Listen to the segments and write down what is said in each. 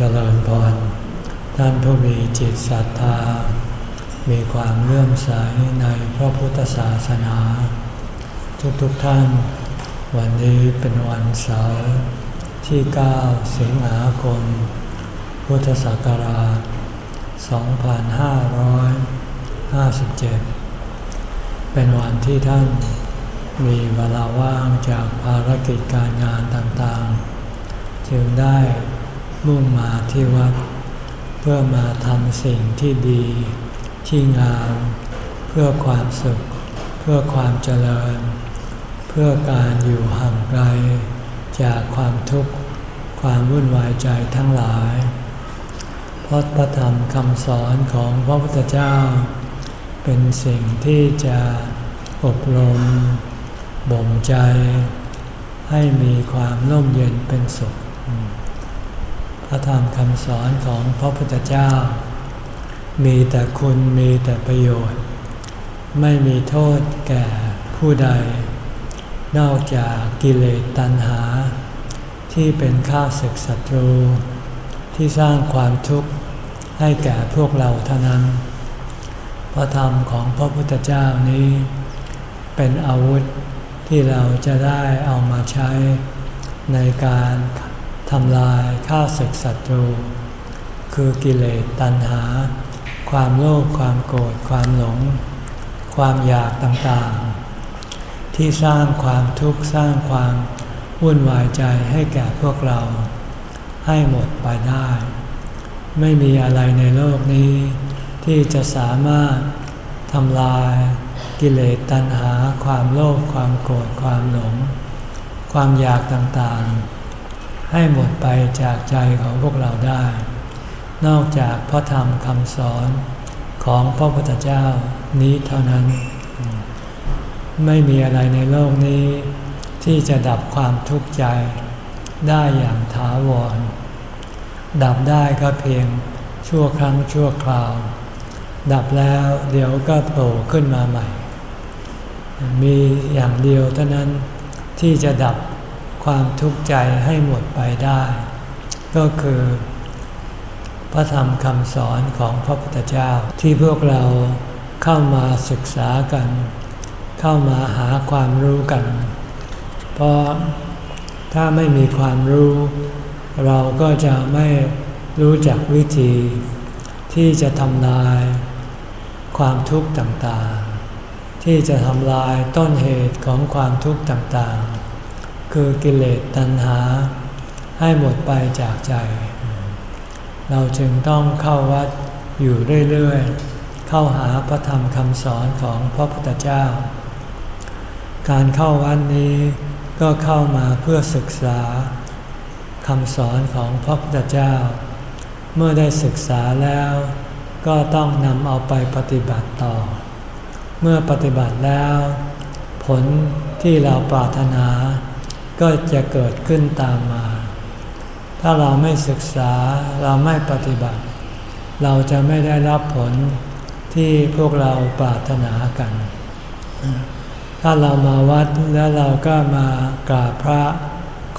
เจริญพร ท่านผู้มีจิตศรัทธา มีความเลื่อมใสในพระพุทธศาสนา ทุกๆทท่าน วันนี้เป็นวันเสาร์ที่ 9 สิงหาคม พุทธศักราช 2557 เป็นวันที่ท่านมีเวลาว่างจากภารกิจการงานต่างๆ จึงได้ มุ่งมาที่วัด เพื่อมาทำสิ่งที่ดี ที่งาม เพื่อความสุข เพื่อความเจริญ เพื่อการอยู่ห่างไกล จากความทุกข์ ความวุ่นวายใจทั้งหลายเพราะพระธรรมคำสอนของพระพุทธเจ้า เป็นสิ่งที่จะอบรมบ่มใจ ให้มีความร่มเย็นเป็นสุข พระธรรมคำสอนของพระพุทธเจ้า มีแต่คุณมีแต่ประโยชน์ ไม่มีโทษแก่ผู้ใด นอกจากกิเลสตัณหา ที่เป็นข้าศึกศัตรู ที่สร้างความทุกข์ให้แก่พวกเราเท่านั้น พระธรรมของพระพุทธเจ้านี้ เป็นอาวุธที่เราจะได้เอามาใช้ในการ ทำลายข้าศึกศัตรู คือกิเลสตัณหา ความโลภความโกรธความหลง ความอยากต่างๆ ที่สร้างความทุกข์สร้างความวุ่นวายใจให้แก่พวกเรา ให้หมดไปได้ ไม่มีอะไรในโลกนี้ ที่จะสามารถทำลายกิเลสตัณหา ความโลภความโกรธความหลง ความอยากต่างๆ ให้หมดไปจากใจของพวกเราได้ นอกจากพระธรรมคำสอนของพระพุทธเจ้านี้เท่านั้น ไม่มีอะไรในโลกนี้ ที่จะดับความทุกข์ใจ ได้อย่างถาวร ดับได้ก็เพียงชั่วครั้งชั่วคราว ดับแล้วเดี๋ยวก็โผล่ขึ้นมาใหม่ มีอย่างเดียวเท่านั้นที่จะดับ ความทุกข์ใจให้หมดไปได้ ก็คือ พระธรรมคำสอนของพระพุทธเจ้าที่พวกเราเข้ามาศึกษากัน เข้ามาหาความรู้กัน เพราะถ้าไม่มีความรู้ เราก็จะไม่รู้จักวิธี ที่จะทำลาย ความทุกข์ต่างๆ ที่จะทำลายต้นเหตุของความทุกข์ต่างๆ คือกิเลสตัณหา ให้หมดไปจากใจ เราจึงต้องเข้าวัดอยู่เรื่อยๆ เข้าหาพระธรรมคำสอนของพระพุทธเจ้า การเข้าวัดนี้ก็เข้ามาเพื่อศึกษาคำสอนของพระพุทธเจ้า เมื่อได้ศึกษาแล้วก็ต้องนำเอาไปปฏิบัติต่อ เมื่อปฏิบัติแล้ว ผลที่เราปรารถนา ก็จะเกิดขึ้นตามมา ถ้าเราไม่ศึกษาเราไม่ปฏิบัติ เราจะไม่ได้รับผลที่พวกเราปรารถนากัน ถ้าเรามาวัดแล้วเราก็มากราบพระ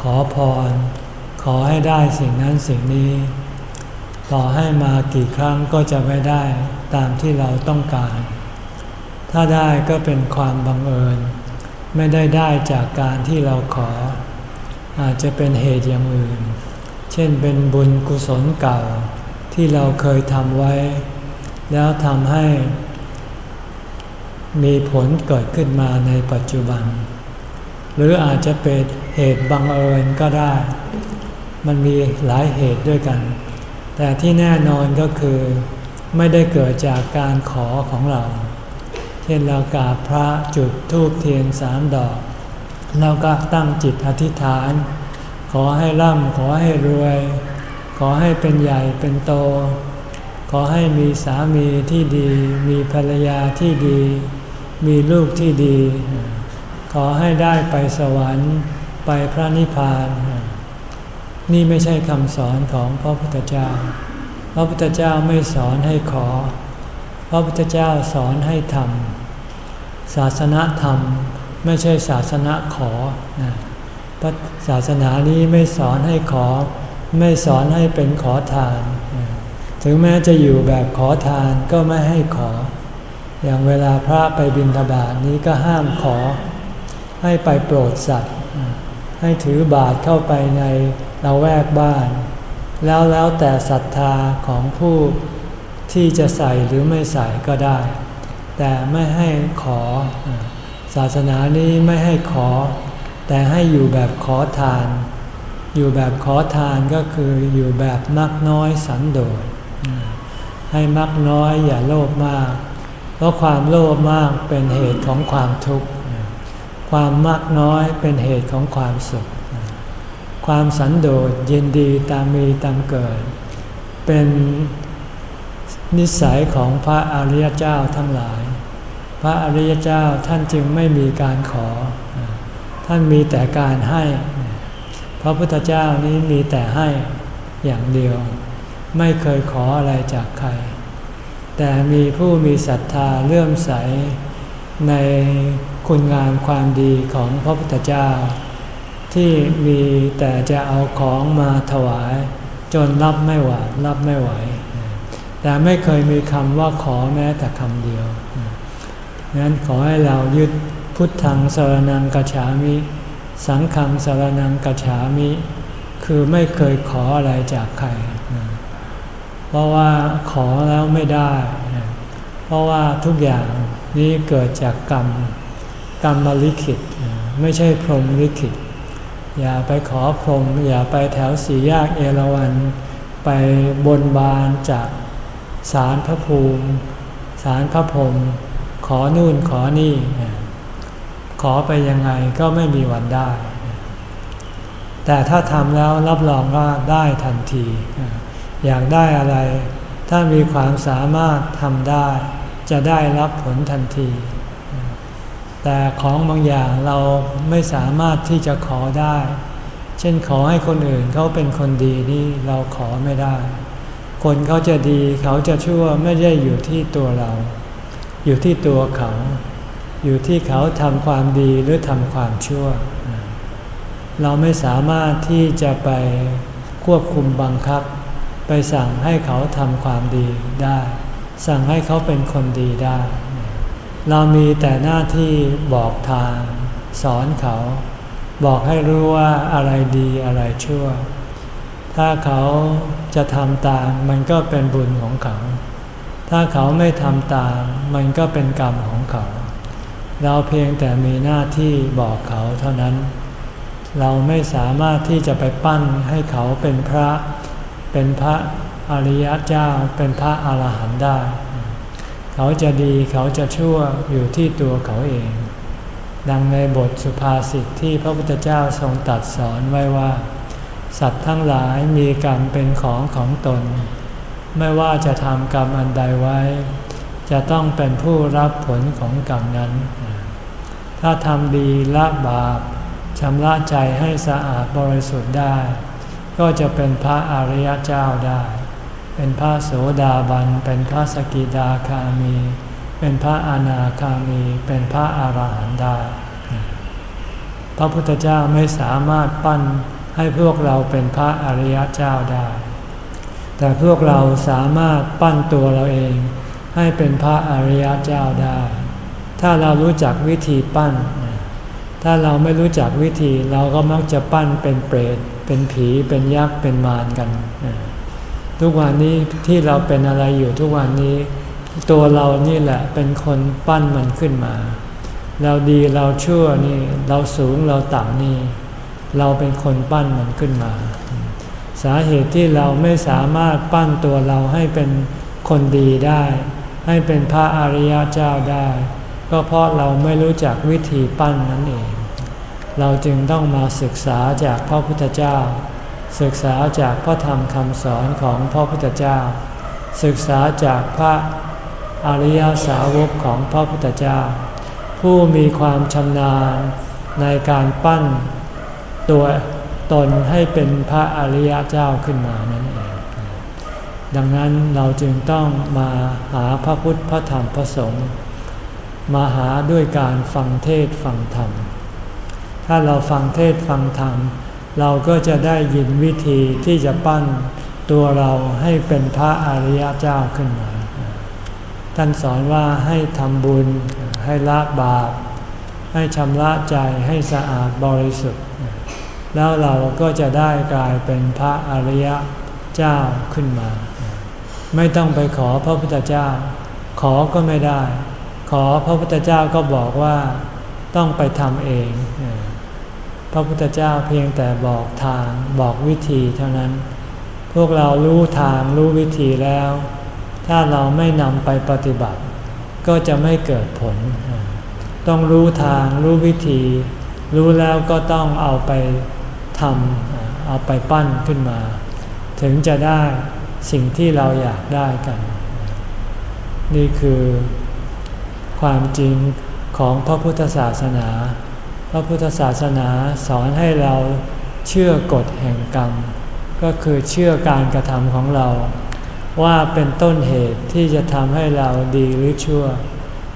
ขอพร ขอให้ได้สิ่งนั้นสิ่งนี้ ต่อให้มากี่ครั้งก็จะไม่ได้ตามที่เราต้องการ ถ้าได้ก็เป็นความบังเอิญ ไม่ได้ได้จากการที่เราขอ อาจจะเป็นเหตุอย่างอื่น เช่นเป็นบุญกุศลเก่าที่เราเคยทำไว้ แล้วทำให้มีผลเกิดขึ้นมาในปัจจุบัน หรืออาจจะเป็นเหตุบังเอิญก็ได้ มันมีหลายเหตุด้วยกัน แต่ที่แน่นอนก็คือ ไม่ได้เกิดจากการขอของเรา ช่นเรากราบพระจุดธูปเทียนสามดอกเราก็ตั้งจิตอธิษฐาน ขอให้ร่ำขอให้รวย ขอให้เป็นใหญ่เป็นโต ขอให้มีสามีที่ดี มีภรรยาที่ดี มีลูกที่ดี ขอให้ได้ไปสวรรค์ไปพระนิพพาน นี่ไม่ใช่คำสอนของพระพุทธเจ้า พระพุทธเจ้าไม่สอนให้ขอ พระพุทธเจ้าสอนให้ทำศาสนาธรรมไม่ใช่ศาสนาขอนะศาสนานี้ไม่สอนให้ขอ ไม่สอนให้เป็นขอทาน ถึงแม้จะอยู่แบบขอทานก็ไม่ให้ขอ อย่างเวลาพระไปบิณฑบาตนี้ก็ห้ามขอ ให้ไปโปรดสัตว์ ให้ถือบาตรเข้าไปในเราแวกบ้าน แล้วแล้วแต่ศรัทธาของผู้ ที่จะใส่หรือไม่ใส่ก็ได้ แต่ไม่ให้ขอ ศาสนานี้ไม่ให้ขอ แต่ให้อยู่แบบขอทาน อยู่แบบขอทานก็คืออยู่แบบมักน้อยสันโดษให้มักน้อยอย่าโลภมาก เพราะความโลภมากเป็นเหตุของความทุกข์ ความมักน้อยเป็นเหตุของความสุข ความสันโดษยินดีตามมีตามเกิด เป็น นิสัยของพระอริยเจ้าทั้งหลาย พระอริยเจ้าท่านจึงไม่มีการขอ ท่านมีแต่การให้ พระพุทธเจ้านี้มีแต่ให้อย่างเดียว ไม่เคยขออะไรจากใคร แต่มีผู้มีศรัทธาเลื่อมใสในคุณงามความดีของพระพุทธเจ้า ที่มีแต่จะเอาของมาถวาย จนรับไม่ไหวรับไม่ไหว แต่ไม่เคยมีคำว่าขอแม้แต่คำเดียวนั้นขอให้เรายึดพุทธังสารนังกัจฉามิ สังฆังสารนังกัจฉามิ คือไม่เคยขออะไรจากใคร เพราะว่าขอแล้วไม่ได้ เพราะว่าทุกอย่างนี้เกิดจากกรรม กรรมลิขิต ไม่ใช่พรหมลิขิต อย่าไปขอพรหมอย่าไปแถวสี่แยกเอราวันไปบนบานจาก สารพระภูมิ สารพระพรมขอนู่นขอนี่ ขอไปยังไงก็ไม่มีวันได้ แต่ถ้าทำแล้วรับรองว่าได้ทันที อยากได้อะไร ถ้ามีความสามารถทำได้ จะได้รับผลทันที แต่ของบางอย่างเราไม่สามารถที่จะขอได้ เช่นขอให้คนอื่นเขาเป็นคนดีนี่เราขอไม่ได้ คนเขาจะดีเขาจะชั่วไม่ได้อยู่ที่ตัวเรา อยู่ที่ตัวเขา อยู่ที่เขาทำความดีหรือทำความชั่ว เราไม่สามารถที่จะไปควบคุมบังคับ ไปสั่งให้เขาทำความดีได้ สั่งให้เขาเป็นคนดีได้ เรามีแต่หน้าที่บอกทาง สอนเขา บอกให้รู้ว่าอะไรดีอะไรชั่ว ถ้าเขาจะทำตาม มันก็เป็นบุญของเขา ถ้าเขาไม่ทำตาม มันก็เป็นกรรมของเขา เราเพียงแต่มีหน้าที่บอกเขาเท่านั้น เราไม่สามารถที่จะไปปั้นให้เขาเป็นพระ เป็นพระอริยเจ้า เป็นพระอาหารหันต์ได้ เขาจะดีเขาจะชั่วอยู่ที่ตัวเขาเอง ดังในบทสุภาษิตที่พระพุทธเจ้าทรงตัดสอนไว้ว่า สัตว์ทั้งหลายมีกรรมเป็นของของตน ไม่ว่าจะทำกรรมอันใดไว้ จะต้องเป็นผู้รับผลของกรรมนั้น ถ้าทำดีละบาปชำระใจให้สะอาดบริสุทธิ์ได้ ก็จะเป็นพระอริยเจ้าได้ เป็นพระโสดาบัน เป็นพระสกิดาคามี เป็นพระอนาคามี เป็นพระอารหันต์ได้ พระพุทธเจ้าไม่สามารถปั้น ให้พวกเราเป็นพระอริยเจ้าได้ แต่พวกเราสามารถปั้นตัวเราเองให้เป็นพระอริยเจ้าได้ ถ้าเรารู้จักวิธีปั้น ถ้าเราไม่รู้จักวิธีเราก็มักจะปั้นเป็นเปรต เป็นผี เป็นยักษ์ เป็นมารกัน ทุกวันนี้ที่เราเป็นอะไรอยู่ทุกวันนี้ ตัวเรานี่แหละเป็นคนปั้นมันขึ้นมา เราดีเราชั่วนี่ เราสูงเราต่ำนี่ เราเป็นคนปั้นมันขึ้นมา สาเหตุที่เราไม่สามารถปั้นตัวเราให้เป็นคนดีได้ ให้เป็นพระอริยเจ้าได้ ก็เพราะเราไม่รู้จักวิธีปั้นนั่นเอง เราจึงต้องมาศึกษาจากพระพุทธเจ้า ศึกษาจากพระธรรมคำสอนของพระพุทธเจ้า ศึกษาจากพระอริยสาวกของพระพุทธเจ้า ผู้มีความชำนาญในการปั้น ตัวตนให้เป็นพระอริยเจ้าขึ้นมานั่นเอง ดังนั้นเราจึงต้องมาหาพระพุทธพระธรรมพระสงฆ์มาหาด้วยการฟังเทศฟังธรรม ถ้าเราฟังเทศฟังธรรม เราก็จะได้ยินวิธีที่จะปั้นตัวเราให้เป็นพระอริยเจ้าขึ้นมา ท่านสอนว่าให้ทำบุญ ให้ละบาป ให้ชำระใจให้สะอาดบริสุทธิ์ แล้วเราก็จะได้กลายเป็นพระอริยเจ้าขึ้นมา ไม่ต้องไปขอพระพุทธเจ้า ขอก็ไม่ได้ ขอพระพุทธเจ้าก็บอกว่าต้องไปทำเอง พระพุทธเจ้าเพียงแต่บอกทางบอกวิธีเท่านั้น พวกเรารู้ทางรู้วิธีแล้ว ถ้าเราไม่นำไปปฏิบัติ ก็จะไม่เกิดผล ต้องรู้ทางรู้วิธี รู้แล้วก็ต้องเอาไป ทำเอาไปปั้นขึ้นมา ถึงจะได้สิ่งที่เราอยากได้กัน นี่คือความจริงของพระพุทธศาสนา พระพุทธศาสนาสอนให้เราเชื่อกฎแห่งกรรม ก็คือเชื่อการกระทำของเรา ว่าเป็นต้นเหตุที่จะทำให้เราดีหรือชั่ว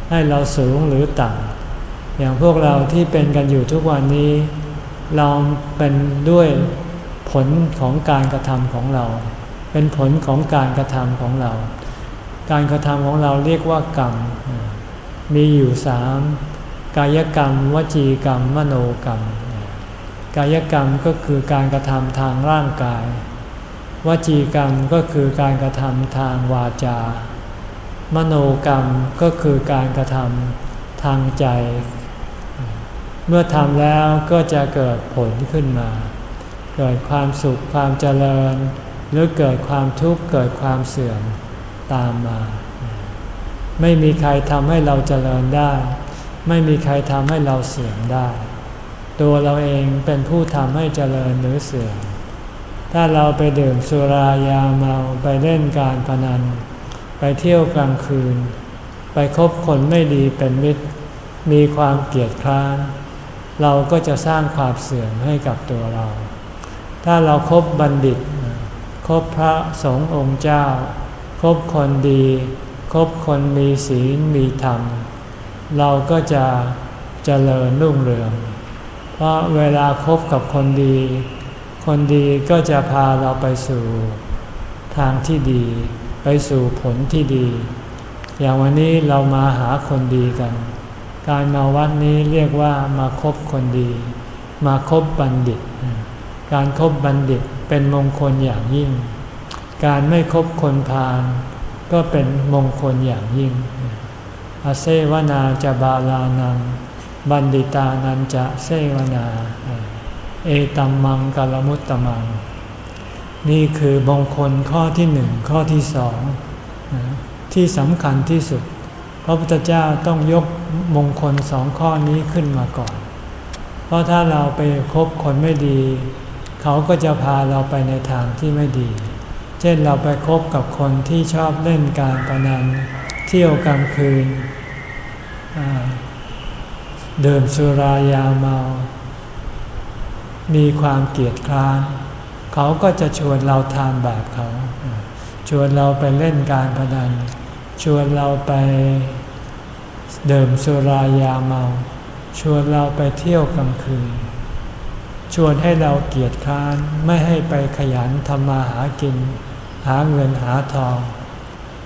ให้เราสูงหรือต่ำอย่างพวกเราที่เป็นกันอยู่ทุกวันนี้ เราเป็นด้วยผลของการกระทำของเรา เป็นผลของการกระทำของเรา การกระทำของเราเรียกว่ากรรม มีอยู่สามกายกรรม วจีกรรม มโนกรรม กายกรรมก็คือการกระทำทางร่างกาย วจีกรรมก็คือการกระทำทางวาจา มโนกรรมก็คือการกระทำทางใจ เมื่อทำแล้วก็จะเกิดผลขึ้นมา เกิดความสุขความเจริญ หรือเกิดความทุกข์เกิดความเสื่อมตามมา ไม่มีใครทำให้เราเจริญได้ ไม่มีใครทำให้เราเสื่อมได้ ตัวเราเองเป็นผู้ทำให้เจริญหรือเสื่อม ถ้าเราไปดื่มสุรายาเมาไปเล่นการพนัน ไปเที่ยวกลางคืน ไปคบคนไม่ดีเป็นมิตร มีความเกลียดคร้าน เราก็จะสร้างความเสื่อมให้กับตัวเรา ถ้าเราครบบัณฑิต คบพระสงฆ์องค์เจ้า คบคนดี คบคนมีศีลมีธรรม เราก็จะเจริญรุ่งเรือง เพราะเวลาคบกับคนดี คนดีก็จะพาเราไปสู่ทางที่ดี ไปสู่ผลที่ดี อย่างวันนี้เรามาหาคนดีกัน การมาวัดนี้เรียกว่ามาคบคนดี มาคบบัณฑิต การครบบัณฑิตเป็นมงคลอย่างยิ่ง การไม่คบคนพาลก็เป็นมงคลอย่างยิ่ง อาเซวนาจะบาลานัง บันดิตานันจะเซวนา เอตัมมังกลมุตตมัง นี่คือมงคลข้อที่หนึ่งข้อที่สองที่สำคัญที่สุด พระพุทธเจ้าต้องยกมงคลสองข้อนี้ขึ้นมาก่อน เพราะถ้าเราไปคบคนไม่ดี เขาก็จะพาเราไปในทางที่ไม่ดี เช่นเราไปคบกับคนที่ชอบเล่นการพนันเที่ยวกลางคืนเดิมสุรายาเมา มีความเกียดคร้าน เขาก็จะชวนเราทานแบบเขา ชวนเราไปเล่นการพนัน ชวนเราไปเดิมสุรายาเมา ชวนเราไปเที่ยวกลางคืน ชวนให้เราเกียดค้านไม่ให้ไปขยันทำมาหากิน หาเงินหาทอง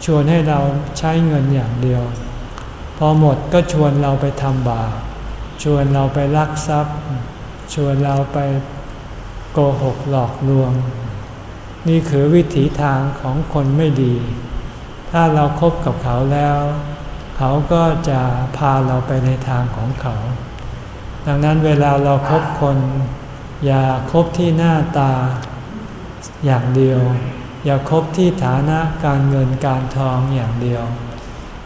ชวนให้เราใช้เงินอย่างเดียว พอหมดก็ชวนเราไปทำบาปชวนเราไปลักทรัพย์ ชวนเราไปโกหกหลอกลวง นี่คือวิถีทางของคนไม่ดี ถ้าเราครบกับเขาแล้ว เขาก็จะพาเราไปในทางของเขา ดังนั้นเวลาเราครบคน อย่าคบที่หน้าตาอย่างเดียว อย่าคบที่ฐานะการเงินการทองอย่างเดียว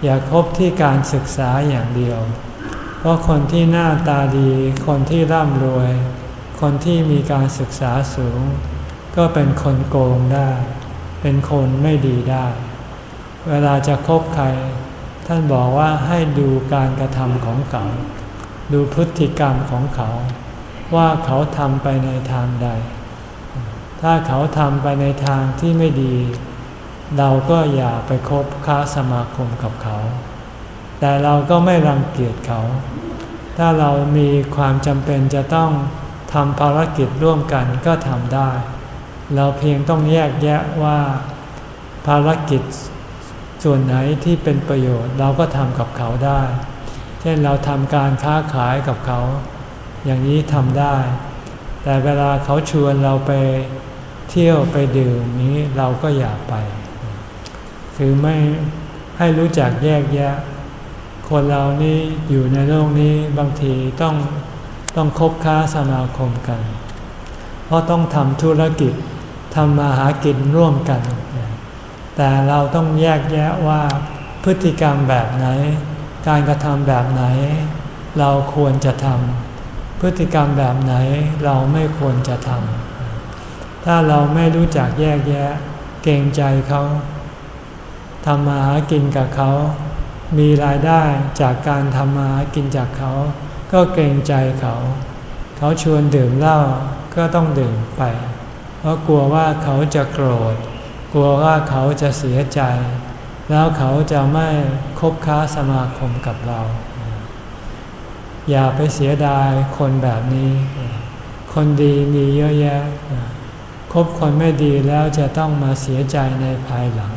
อย่าคบที่การศึกษาอย่างเดียว เพราะคนที่หน้าตาดี คนที่ร่ำรวย คนที่มีการศึกษาสูง ก็เป็นคนโกงได้ เป็นคนไม่ดีได้ เวลาจะคบใคร ท่านบอกว่าให้ดูการกระทำของเขา ดูพฤติกรรมของเขา ว่าเขาทำไปในทางใด ถ้าเขาทำไปในทางที่ไม่ดี เราก็อย่าไปคบค้าสมาคมกับเขา แต่เราก็ไม่รังเกียจเขา ถ้าเรามีความจำเป็นจะต้องทำภารกิจร่วมกันก็ทำได้ เราเพียงต้องแยกแยะว่าภารกิจ ส่วนไหนที่เป็นประโยชน์เราก็ทำกับเขาได้ เช่นเราทำการค้าขายกับเขา อย่างนี้ทำได้ แต่เวลาเขาชวนเราไปเที่ยวไปดื่มนี้เราก็อย่าไป คือไม่ให้รู้จักแยกแยะ คนเรานี่อยู่ในโลกนี้บางทีต้องต้องคบค้าสมาคมกัน เพราะต้องทำธุรกิจทำมาหากินร่วมกัน แต่เราต้องแยกแยะว่าพฤติกรรมแบบไหน การกระทำแบบไหน เราควรจะทำพฤติกรรมแบบไหนเราไม่ควรจะทำถ้าเราไม่รู้จักแยกแยะ เกรงใจเขาทำมาหากินกับเขา มีรายได้จากการทำมาหากินจากเขา ก็เกรงใจเขา เขาชวนดื่มเหล้าก็ต้องดื่มไป เพราะกลัวว่าเขาจะโกรธ กลัวว่าเขาจะเสียใจ แล้วเขาจะไม่คบค้าสมาคมกับเรา อย่าไปเสียดายคนแบบนี้ คนดีมีเยอะแยะคบคนไม่ดีแล้วจะต้องมาเสียใจในภายหลัง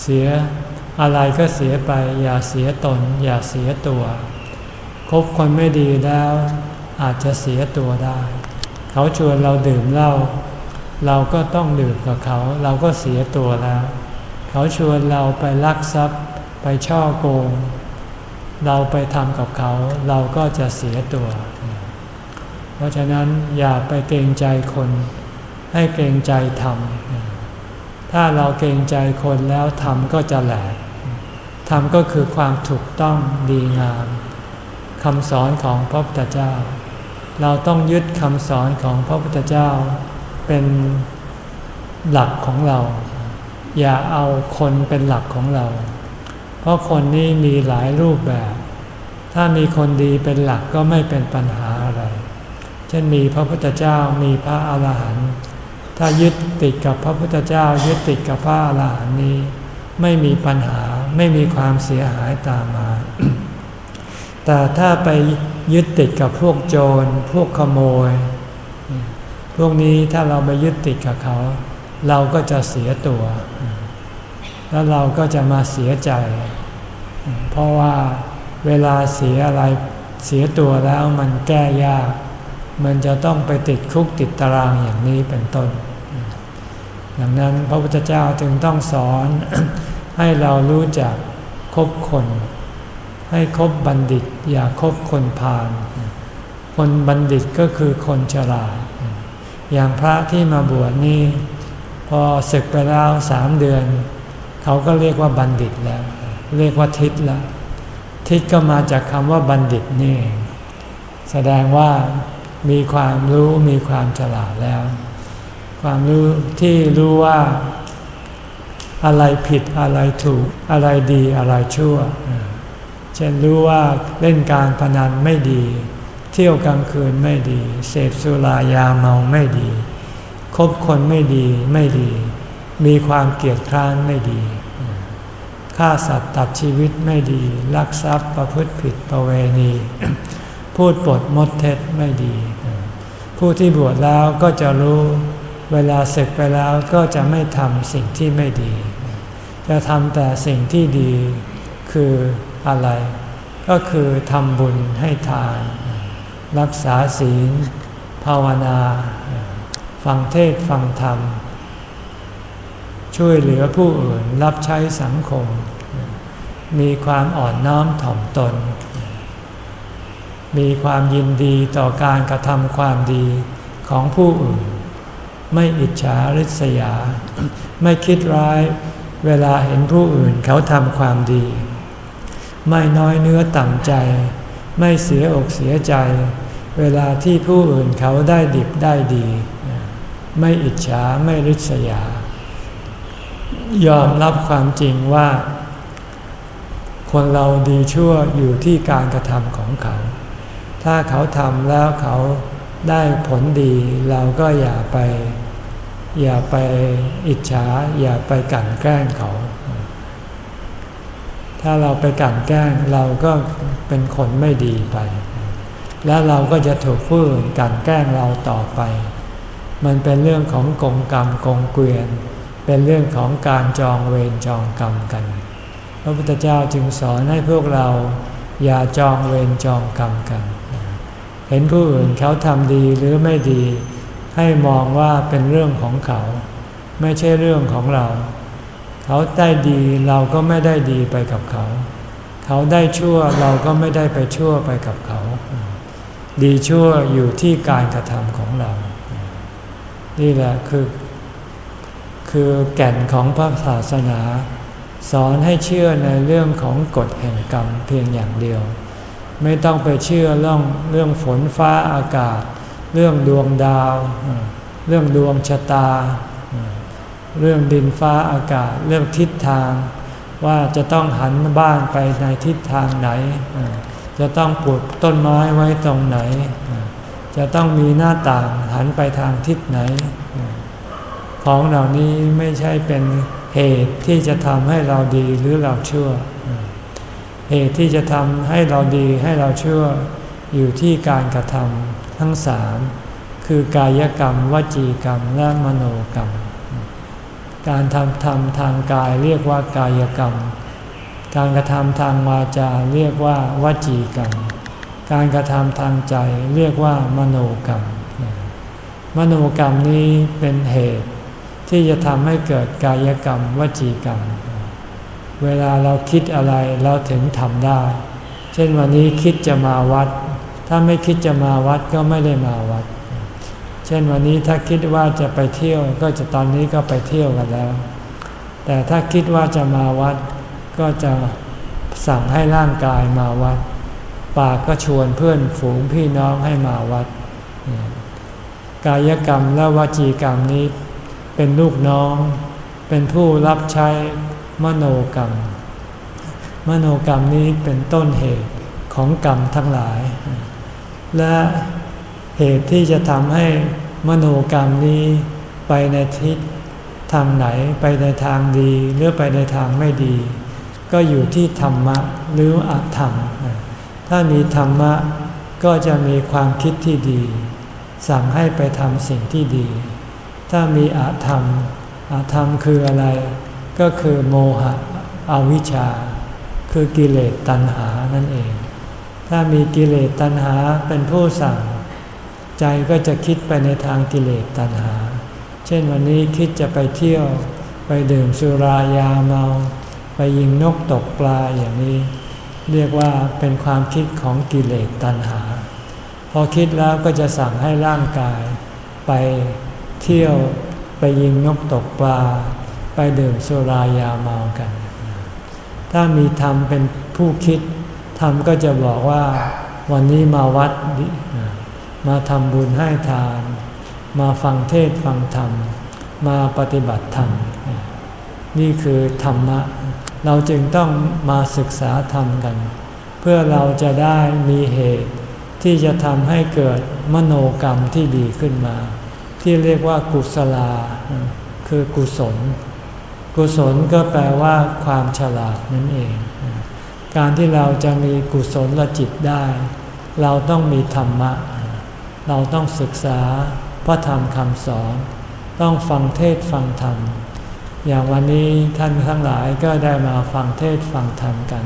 เสียอะไรก็เสียไป อย่าเสียตน อย่าเสียตัว คบคนไม่ดีแล้วอาจจะเสียตัวได้ เขาชวนเราดื่มเหล้า เราก็ต้องดื่มกับเขา เราก็เสียตัวแล้ว เขาชวนเราไปลักทรัพย์ ไปช่อโกง เราไปทำกับเขา เราก็จะเสียตัว เพราะฉะนั้นอย่าไปเกรงใจคน ให้เกรงใจธรรม ถ้าเราเกรงใจคนแล้วธรรมก็จะแหลกธรรมก็คือความถูกต้องดีงามคำสอนของพระพุทธเจ้า เราต้องยึดคำสอนของพระพุทธเจ้า เป็นหลักของเรา อย่าเอาคนเป็นหลักของเรา เพราะคนนี้มีหลายรูปแบบ ถ้ามีคนดีเป็นหลักก็ไม่เป็นปัญหาอะไร เช่นมีพระพุทธเจ้ามีพระอาหารหันต์ถ้ายึดติดกับพระพุทธเจ้า ยึดติดกับพระอรหันต์นี้ ไม่มีปัญหาไม่มีความเสียหายตามมา แต่ถ้าไปยึดติดกับพวกโจร พวกขโมย พวกนี้ถ้าเราไปยึดติดกับเขา เราก็จะเสียตัว แล้วเราก็จะมาเสียใจ เพราะว่าเวลาเสียอะไรเสียตัวแล้วมันแก้ยาก มันจะต้องไปติดคุกติดตารางอย่างนี้เป็นต้น ดังนั้นพระพุทธเจ้าจึงต้องสอนให้เรารู้จักคบคน ให้คบบัณฑิตอย่าคบคนพาลคนบัณฑิตก็คือคนฉลาด อย่างพระที่มาบวชนี่พอศึกไปแล้วสามเดือน เขาก็เรียกว่าบัณฑิตแล้ว เรียกว่าทิศละทิศก็มาจากคำว่าบัณฑิตนี่ แสดงว่ามีความรู้มีความฉลาดแล้ว ความรู้ที่รู้ว่า อะไรผิดอะไรถูกอะไรดีอะไรชั่ว เช่นรู้ว่าเล่นการพนันไม่ดี เที่ยวกลางคืนไม่ดี เสพสุรายาเมาไม่ดี คบคนไม่ดีไม่ดี มีความเกลียดคร้านไม่ดีฆ่าสัตว์ตัดชีวิตไม่ดี ลักทรัพย์ประพฤติผิดประเวณี พูดปดมดเท็จไม่ดี ผู้ที่บวชแล้วก็จะรู้เวลาศึกไปแล้วก็จะไม่ทำสิ่งที่ไม่ดี จะทำแต่สิ่งที่ดีคืออะไร ก็คือทำบุญให้ทาน รักษาศีล ภาวนา ฟังเทศฟังธรรม ช่วยเหลือผู้อื่นรับใช้สังคม มีความอ่อนน้อมถ่อมตน มีความยินดีต่อการกระทำความดีของผู้อื่น ไม่อิจฉาริษยา ไม่คิดร้ายเวลาเห็นผู้อื่นเขาทำความดี ไม่น้อยเนื้อต่ำใจ ไม่เสียอกเสียใจ เวลาที่ผู้อื่นเขาได้ดิบได้ดี ไม่อิจฉาไม่ริษยา ยอมรับความจริงว่า คนเราดีชั่วอยู่ที่การกระทำของเขา ถ้าเขาทำแล้วเขาได้ผลดี เราก็อย่าไป อย่าไปอิจฉา อย่าไปกั่นแกล้งเขา ถ้าเราไปกั่นแกล้งเราก็เป็นคนไม่ดีไป และเราก็จะถูกผู้อื่นกันแกล้งเราต่อไป มันเป็นเรื่องของกงกรรมกงเกวียน เป็นเรื่องของการจองเวรจองกรรมกัน พระพุทธเจ้าจึงสอนให้พวกเราอย่าจองเวรจองกรรมกัน เห็นผู้อื่นเขาทำดีหรือไม่ดี ให้มองว่าเป็นเรื่องของเขา ไม่ใช่เรื่องของเรา เขาได้ดีเราก็ไม่ได้ดีไปกับเขา เขาได้ชั่วเราก็ไม่ได้ไปชั่วไปกับเขา ดีชั่วอยู่ที่การกระทำของเรา นี่แหละคือ คือแก่นของพระศาสนา สอนให้เชื่อในเรื่องของกฎแห่งกรรมเพียงอย่างเดียว ไม่ต้องไปเชื่อเรื่องเรื่องฝนฟ้าอากาศ เรื่องดวงดาว เรื่องดวงชะตา เรื่องดินฟ้าอากาศ เรื่องทิศทาง ว่าจะต้องหันบ้านไปในทิศทางไหน จะต้องปลูกต้นไม้ไว้ตรงไหน จะต้องมีหน้าต่างหันไปทางทิศไหน ของเหล่านี้ไม่ใช่เป็นเหตุที่จะทำให้เราดีหรือเราชั่ว เหตุที่จะทำให้เราดีให้เราชั่วอยู่ที่การกระทำทั้งสามคือกายกรรม วจีกรรม และมโนกรรม การทำทำทางกายเรียกว่ากายกรรม การกระทำทางวาจาเรียกว่าวาจีกรรม การกระทำทางใจเรียกว่ามโนกรรม มโนกรรมนี้เป็นเหตุที่จะทำให้เกิดกายกรรมวจีกรรม เวลาเราคิดอะไรเราถึงทำได้ เช่นวันนี้คิดจะมาวัด ถ้าไม่คิดจะมาวัดก็ไม่ได้มาวัด เช่นวันนี้ถ้าคิดว่าจะไปเที่ยวก็จะตอนนี้ก็ไปเที่ยวกันแล้ว แต่ถ้าคิดว่าจะมาวัด ก็จะสั่งให้ร่างกายมาวัด ปากก็ชวนเพื่อนฝูงพี่น้องให้มาวัด กายกรรมและวจีกรรมนี้เป็นลูกน้อง เป็นผู้รับใช้มโนกรรม มโนกรรมนี้เป็นต้นเหตุของกรรมทั้งหลาย และเหตุที่จะทำให้มโนกรรมนี้ไปในทิศทางไหนไปในทางดีหรือไปในทางไม่ดี ก็อยู่ที่ธรรมะหรืออธรรม ถ้ามีธรรมะก็จะมีความคิดที่ดี สั่งให้ไปทำสิ่งที่ดี ถ้ามีอาธรรมอาธรรมคืออะไร ก็คือโมหะอวิชชา คือกิเลสตัณหานั่นเอง ถ้ามีกิเลสตัณหาเป็นผู้สั่ง ใจก็จะคิดไปในทางกิเลสตัณหา เช่นวันนี้คิดจะไปเที่ยวไปดื่มสุรายาเมา ไปยิงนกตกปลาอย่างนี้ เรียกว่าเป็นความคิดของกิเลสตัณหา พอคิดแล้วก็จะสั่งให้ร่างกาย ไปเที่ยวไปยิงนกตกปลา ไปดื่มสุรายาเมากัน ถ้ามีธรรมเป็นผู้คิดธรรมก็จะบอกว่าวันนี้มาวัด มาทำบุญให้ทาน มาฟังเทศฟังธรรม มาปฏิบัติธรรม นี่คือธรรมะ เราจึงต้องมาศึกษาธรรมกัน เพื่อเราจะได้มีเหตุ ที่จะทำให้เกิดมโนกรรมที่ดีขึ้นมา ที่เรียกว่ากุศลา คือกุศล กุศลก็แปลว่าความฉลาดนั่นเอง การที่เราจะมีกุศลลจิตได้ เราต้องมีธรรมะ เราต้องศึกษาพระธรรมคำสอน ต้องฟังเทศฟังธรรม อย่างวันนี้ท่านทั้งหลายก็ได้มาฟังเทศฟังธรรมกัน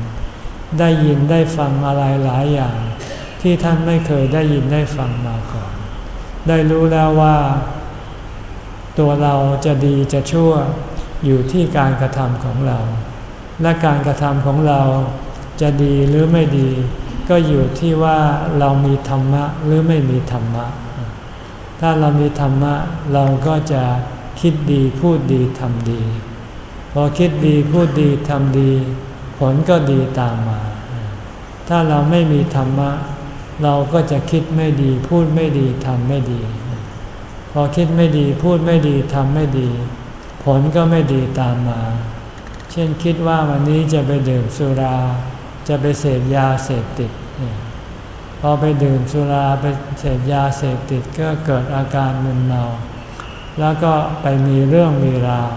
ได้ยินได้ฟังอะไรหลายอย่าง ที่ท่านไม่เคยได้ยินได้ฟังมาก่อน ได้รู้แล้วว่า ตัวเราจะดีจะชั่วอยู่ที่การกระทำของเรา และการกระทำของเราจะดีหรือไม่ดี ก็อยู่ที่ว่าเรามีธรรมะหรือไม่มีธรรมะ ถ้าเรามีธรรมะเราก็จะ คิดดีพูดดีทำดี พอคิดดีพูดดีทำดี ผลก็ดีตามมา ถ้าเราไม่มีธรรมะ เราก็จะคิดไม่ดีพูดไม่ดีทำไม่ดี พอคิดไม่ดีพูดไม่ดีทำไม่ดี ผลก็ไม่ดีตามมา เช่นคิดว่าวันนี้จะไปดื่มสุรา จะไปเสพยาเสพติด พอไปดื่มสุราไปเสพยาเสพติดก็เกิดอาการมึนเมา แล้วก็ไปมีเรื่องมีราว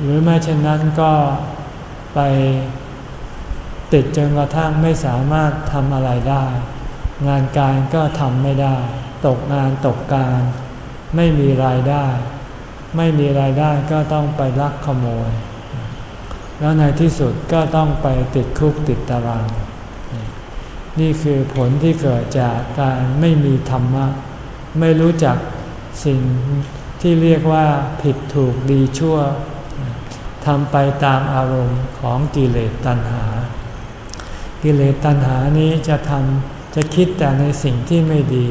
หรือไม่เช่นนั้นก็ไปติดจนกระทั่งไม่สามารถทำอะไรได้ งานการก็ทำไม่ได้ ตกงานตกการ ไม่มีรายได้ ไม่มีรายได้ก็ต้องไปลักขโมย แล้วในที่สุดก็ต้องไปติดคุกติดตาราง นี่คือผลที่เกิดจากการไม่มีธรรมะ ไม่รู้จัก สิ่งที่เรียกว่าผิดถูกดีชั่วทำไปตามอารมณ์ของกิเลสตัณหา กิเลสตัณหานี้จะทำจะคิดแต่ในสิ่งที่ไม่ดี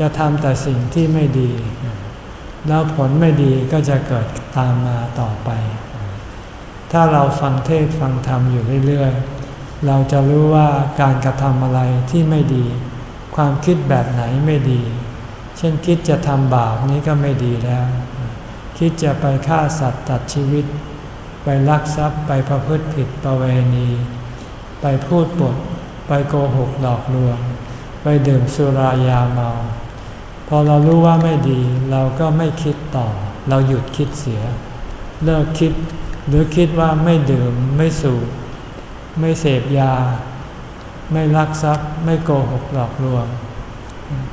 จะทำแต่สิ่งที่ไม่ดี แล้วผลไม่ดีก็จะเกิดตามมาต่อไป ถ้าเราฟังเทศฟังธรรมอยู่เรื่อยๆ เราจะรู้ว่าการกระทำอะไรที่ไม่ดี ความคิดแบบไหนไม่ดี เช่นคิดจะทำบาปนี้ก็ไม่ดีแล้ว คิดจะไปฆ่าสัตว์ตัดชีวิต ไปลักทรัพย์ไปประพฤติผิดประเวณี ไปพูดปด ไปโกหกหลอกลวง ไปดื่มสุรายาเมา พอเรารู้ว่าไม่ดี เราก็ไม่คิดต่อ เราหยุดคิดเสีย เลิกคิดหรือคิดว่าไม่ดื่มไม่สูบไม่เสพยา ไม่ลักทรัพย์ ไม่โกหกหลอกลวง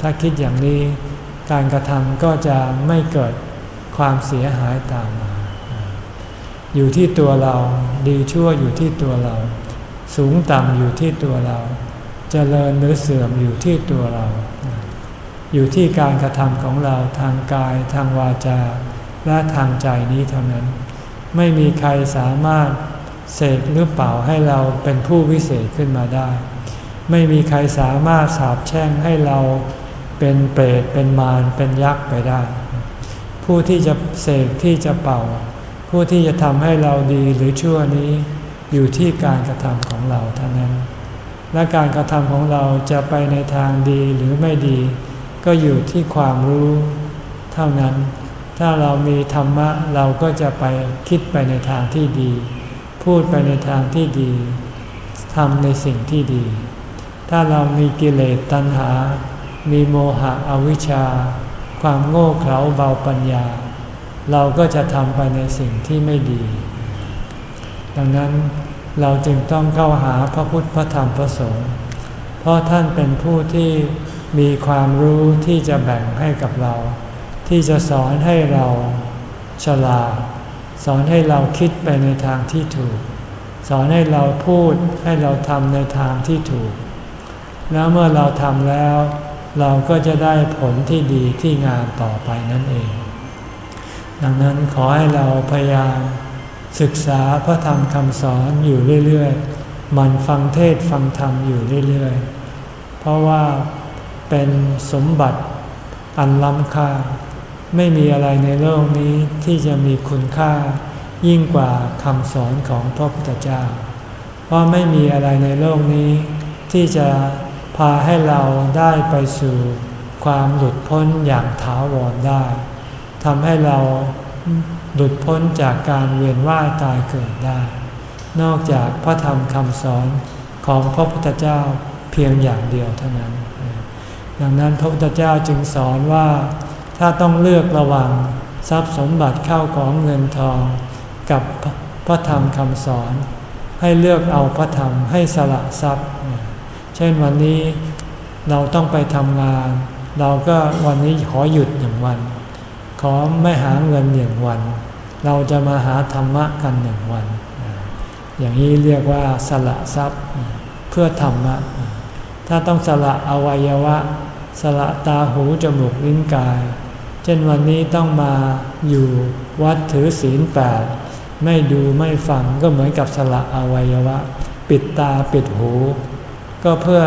ถ้าคิดอย่างนี้ การกระทำก็จะไม่เกิดความเสียหายตามมา อยู่ที่ตัวเราดีชั่วอยู่ที่ตัวเรา สูงต่ำอยู่ที่ตัวเราจเจริญหรือเสื่อมอยู่ที่ตัวเรา อยู่ที่การกระทำของเราทางกายทางวาจา และทางใจนี้เท่านั้น ไม่มีใครสามารถเสกหรือเป่าให้เราเป็นผู้วิเศษขึ้นมาได้ ไม่มีใครสามารถสาบแช่งให้เรา เป็นเปรตเป็นมารเป็นยักษ์ไปได้ ผู้ที่จะเสกที่จะเป่า ผู้ที่จะทำให้เราดีหรือชั่วนี้อยู่ที่การกระทำของเราเท่านั้น และการกระทำของเราจะไปในทางดีหรือไม่ดี ก็อยู่ที่ความรู้เท่านั้น ถ้าเรามีธรรมะเราก็จะไปคิดไปในทางที่ดี พูดไปในทางที่ดีทำในสิ่งที่ดี ถ้าเรามีกิเลสตัณหา มีโมหะอวิชชา ความโง่เขลาเบาปัญญา เราก็จะทำไปในสิ่งที่ไม่ดี ดังนั้นเราจึงต้องเข้าหาพระพุทธพระธรรมพระสงฆ์เพราะท่านเป็นผู้ที่มีความรู้ที่จะแบ่งให้กับเรา ที่จะสอนให้เราฉลาดสอนให้เราคิดไปในทางที่ถูก สอนให้เราพูดให้เราทำในทางที่ถูก แล้วเมื่อเราทำแล้ว เราก็จะได้ผลที่ดีที่งามต่อไปนั่นเอง ดังนั้นขอให้เราพยายามศึกษาพระธรรมคำสอนอยู่เรื่อยๆมันฟังเทศฟังธรรมอยู่เรื่อยๆ เพราะว่าเป็นสมบัติอันล้ำค่า ไม่มีอะไรในโลกนี้ที่จะมีคุณค่า ยิ่งกว่าคำสอนของพระพุทธเจ้า เพราะไม่มีอะไรในโลกนี้ที่จะ พาให้เราได้ไปสู่ความหลุดพ้นอย่างถาวรได้ทำให้เราหลุดพ้นจากการเวียนว่ายตายเกิดได้ นอกจากพระธรรมคำสอนของพระพุทธเจ้าเพียงอย่างเดียวเท่านั้น ดังนั้นพระพุทธเจ้าจึงสอนว่าถ้าต้องเลือกระหว่างทรัพย์สมบัติเข้าของเงินทองกับพระธรรมคำสอน ให้เลือกเอาพระธรรมให้สละทรัพย์ ช่นวันนี้เราต้องไปทำงาน เราก็วันนี้ขอหยุดหนึ่งวัน ขอไม่หาเงินหนึ่งวัน เราจะมาหาธรรมะกันหนึ่งวัน อย่างนี้เรียกว่าสละทรัพย์เพื่อธรรมะ ถ้าต้องสละอวัยวะ สละตาหูจมูกลิ้นกาย เช่นวันนี้ต้องมาอยู่วัดถือศีลแปดไม่ดูไม่ฟังก็เหมือนกับสละอวัยวะ ปิดตาปิดหู ก็เพื่อ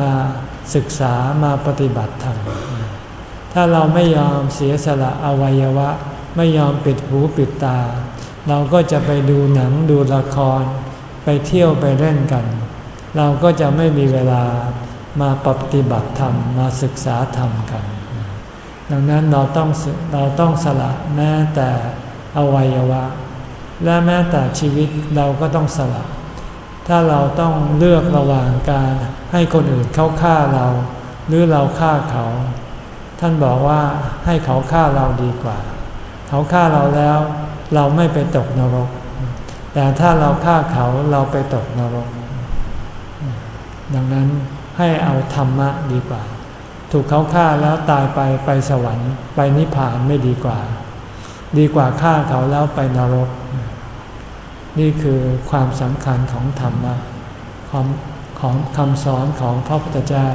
มาศึกษามาปฏิบัติธรรม ถ้าเราไม่ยอมเสียสละอวัยวะ ไม่ยอมปิดหูปิดตา เราก็จะไปดูหนังดูละคร ไปเที่ยวไปเล่นกัน เราก็จะไม่มีเวลามาปฏิบัติธรรม มาศึกษาธรรมกัน ดังนั้นเราต้องเราต้องสละแม้แต่อวัยวะ และแม้แต่ชีวิตเราก็ต้องสละ ถ้าเราต้องเลือกระหว่างการให้คนอื่นเขาฆ่าเรา หรือเราฆ่าเขา ท่านบอกว่าให้เขาฆ่าเราดีกว่า เขาฆ่าเราแล้ว เราไม่ไปตกนรก แต่ถ้าเราฆ่าเขาเราไปตกนรก ดังนั้นให้เอาธรรมะดีกว่า ถูกเขาฆ่าแล้วตายไปไปสวรรค์ ไปนิพพานไม่ดีกว่า ดีกว่าฆ่าเขาแล้วไปนรก นี่คือความสำคัญของธรรมะของของคำสอนของพระพุทธเจ้า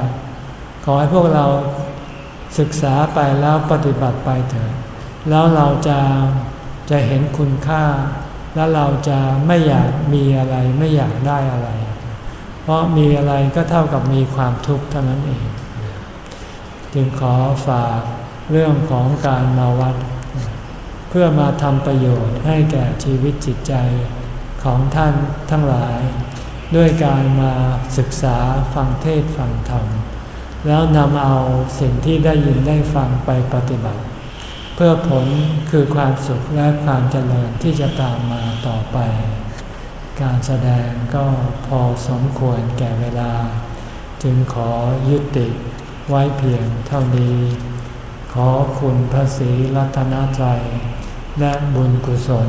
ขอให้พวกเราศึกษาไปแล้วปฏิบัติไปเถิดแล้วเราจะจะเห็นคุณค่า แล้วเราจะไม่อยากมีอะไรไม่อยากได้อะไร เพราะมีอะไรก็เท่ากับมีความทุกข์เท่านั้นเอง จึงขอฝากเรื่องของการมาวัด เพื่อมาทำประโยชน์ให้แก่ชีวิตจิตใจ ของท่านทั้งหลาย ด้วยการมาศึกษาฟังเทศฟังธรรม แล้วนำเอาสิ่งที่ได้ยินได้ฟังไปปฏิบัติ เพื่อผลคือความสุขและความเจริญที่จะตามมาต่อไป การแสดงก็พอสมควรแก่เวลา จึงขอยุติไว้เพียงเท่านี้ ขอคุณพระศรีรัตนตรัยและบุญกุศล